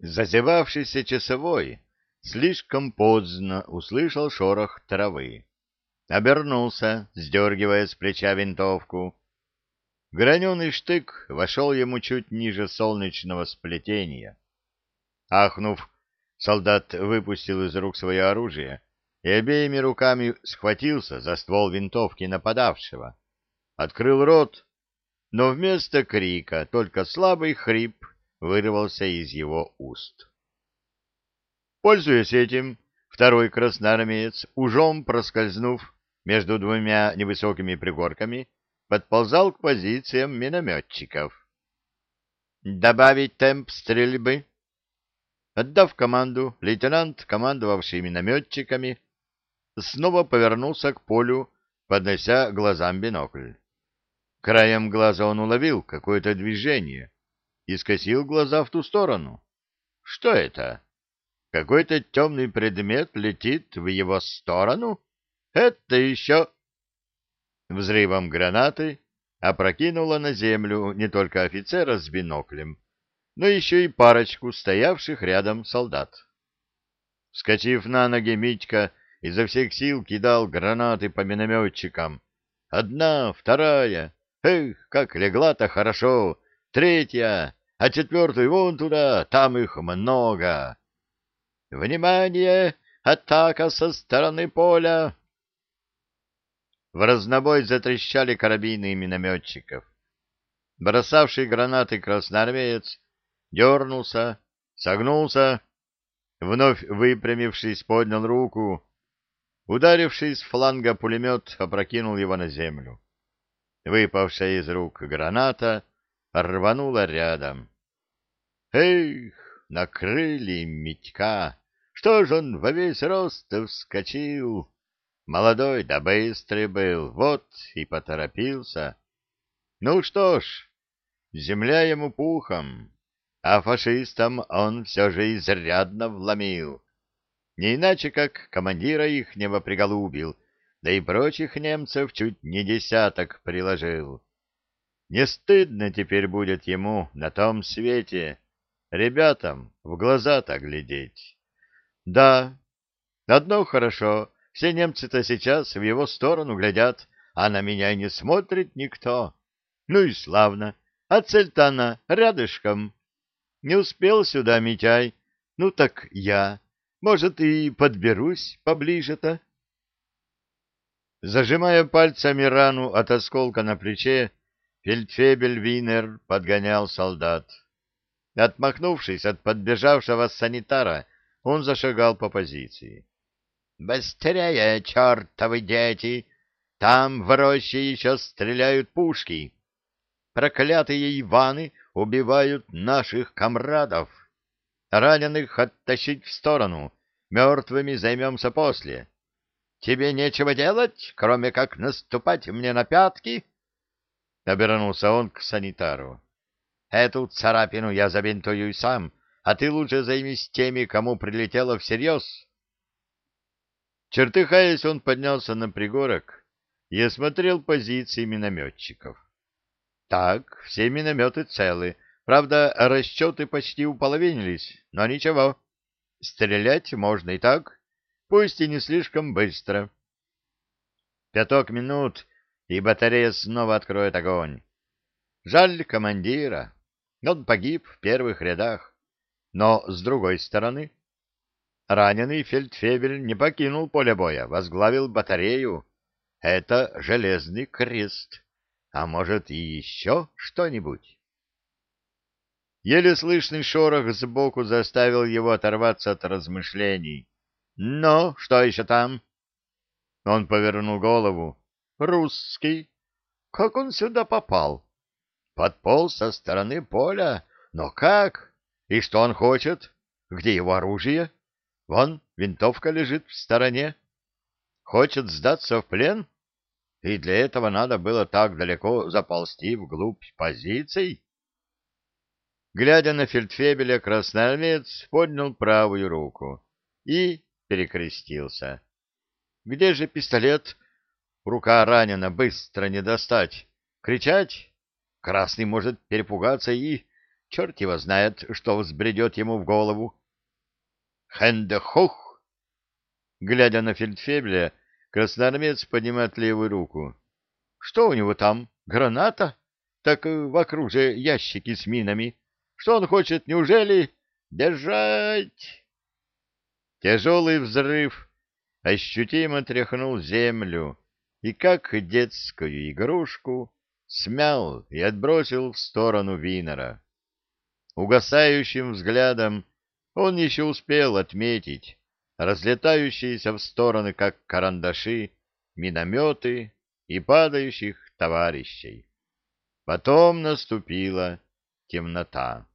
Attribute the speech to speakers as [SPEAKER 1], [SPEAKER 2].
[SPEAKER 1] Зазевавшийся часовой слишком поздно услышал шорох травы. Обернулся, сдергивая с плеча винтовку. Граненый штык вошел ему чуть ниже солнечного сплетения. Ахнув, солдат выпустил из рук свое оружие и обеими руками схватился за ствол винтовки нападавшего. Открыл рот, но вместо крика только слабый хрип вырвался из его уст. Пользуясь этим, второй красноармеец, ужом проскользнув между двумя невысокими пригорками, подползал к позициям минометчиков. «Добавить темп стрельбы!» Отдав команду, лейтенант, командовавший минометчиками, снова повернулся к полю, поднося глазам бинокль. Краем глаза он уловил какое-то движение и скосил глаза в ту сторону. Что это? Какой-то темный предмет летит в его сторону? Это еще... Взрывом гранаты опрокинуло на землю не только офицера с биноклем, но еще и парочку стоявших рядом солдат. Вскочив на ноги, Митька изо всех сил кидал гранаты по минометчикам. Одна, вторая. Эх, как легла-то хорошо. Третья, а четвертую вон туда, там их много. Внимание! Атака со стороны поля! В разнобой затрещали карабины минометчиков. Бросавший гранаты красноармеец дернулся, согнулся, вновь выпрямившись, поднял руку. Ударивший с фланга пулемет опрокинул его на землю. Выпавшая из рук граната рванула рядом. Эх, накрыли Митька! Что ж он во весь рост вскочил? Молодой да быстрый был, вот и поторопился. Ну что ж, земля ему пухом, а фашистам он все же изрядно вломил. Не иначе, как командира ихнего приголубил, да и прочих немцев чуть не десяток приложил. Не стыдно теперь будет ему на том свете ребятам в глаза-то глядеть. Да, одно хорошо, все немцы-то сейчас в его сторону глядят, а на меня не смотрит никто. Ну и славно. А цель-то она рядышком. Не успел сюда, Митяй. Ну так я. Может, и подберусь поближе-то. Зажимая пальцами рану от осколка на плече, фельдфебель Винер подгонял солдат. Отмахнувшись от подбежавшего санитара, он зашагал по позиции. «Быстрее, чертовы дети! Там в роще еще стреляют пушки. Проклятые Иваны убивают наших комрадов. Раненых оттащить в сторону, мертвыми займемся после. Тебе нечего делать, кроме как наступать мне на пятки?» Обернулся он к санитару. «Эту царапину я забинтую сам, а ты лучше займись теми, кому прилетело всерьез». Чертыхаясь, он поднялся на пригорок и осмотрел позиции минометчиков. Так, все минометы целы. Правда, расчеты почти уполовинились, но ничего. Стрелять можно и так, пусть и не слишком быстро. Пяток минут, и батарея снова откроет огонь. Жаль командира. Он погиб в первых рядах. Но, с другой стороны, Раненый фельдфебель не покинул поле боя, возглавил батарею. Это железный крест. А может, и еще что-нибудь? Еле слышный шорох сбоку заставил его оторваться от размышлений. «Ну, что еще там?» Он повернул голову. «Русский. Как он сюда попал?» «Подполз со стороны поля. Но как? И что он хочет? Где его оружие?» Вон, винтовка лежит в стороне. Хочет сдаться в плен? И для этого надо было так далеко заползти вглубь позиций? Глядя на фельдфебеля, красноармеец поднял правую руку и перекрестился. Где же пистолет? Рука ранена, быстро не достать. Кричать? Красный может перепугаться и... черт его знает, что взбредет ему в голову. Хендехух! Глядя на фельдфебеля, красноармеец поднимает левую руку. Что у него там? Граната? Так вокруг же ящики с минами. Что он хочет, неужели? Держать! Тяжелый взрыв ощутимо тряхнул землю и, как детскую игрушку, смял и отбросил в сторону Винера. Угасающим взглядом он еще успел отметить разлетающиеся в стороны, как карандаши, минометы и падающих товарищей. Потом наступила темнота.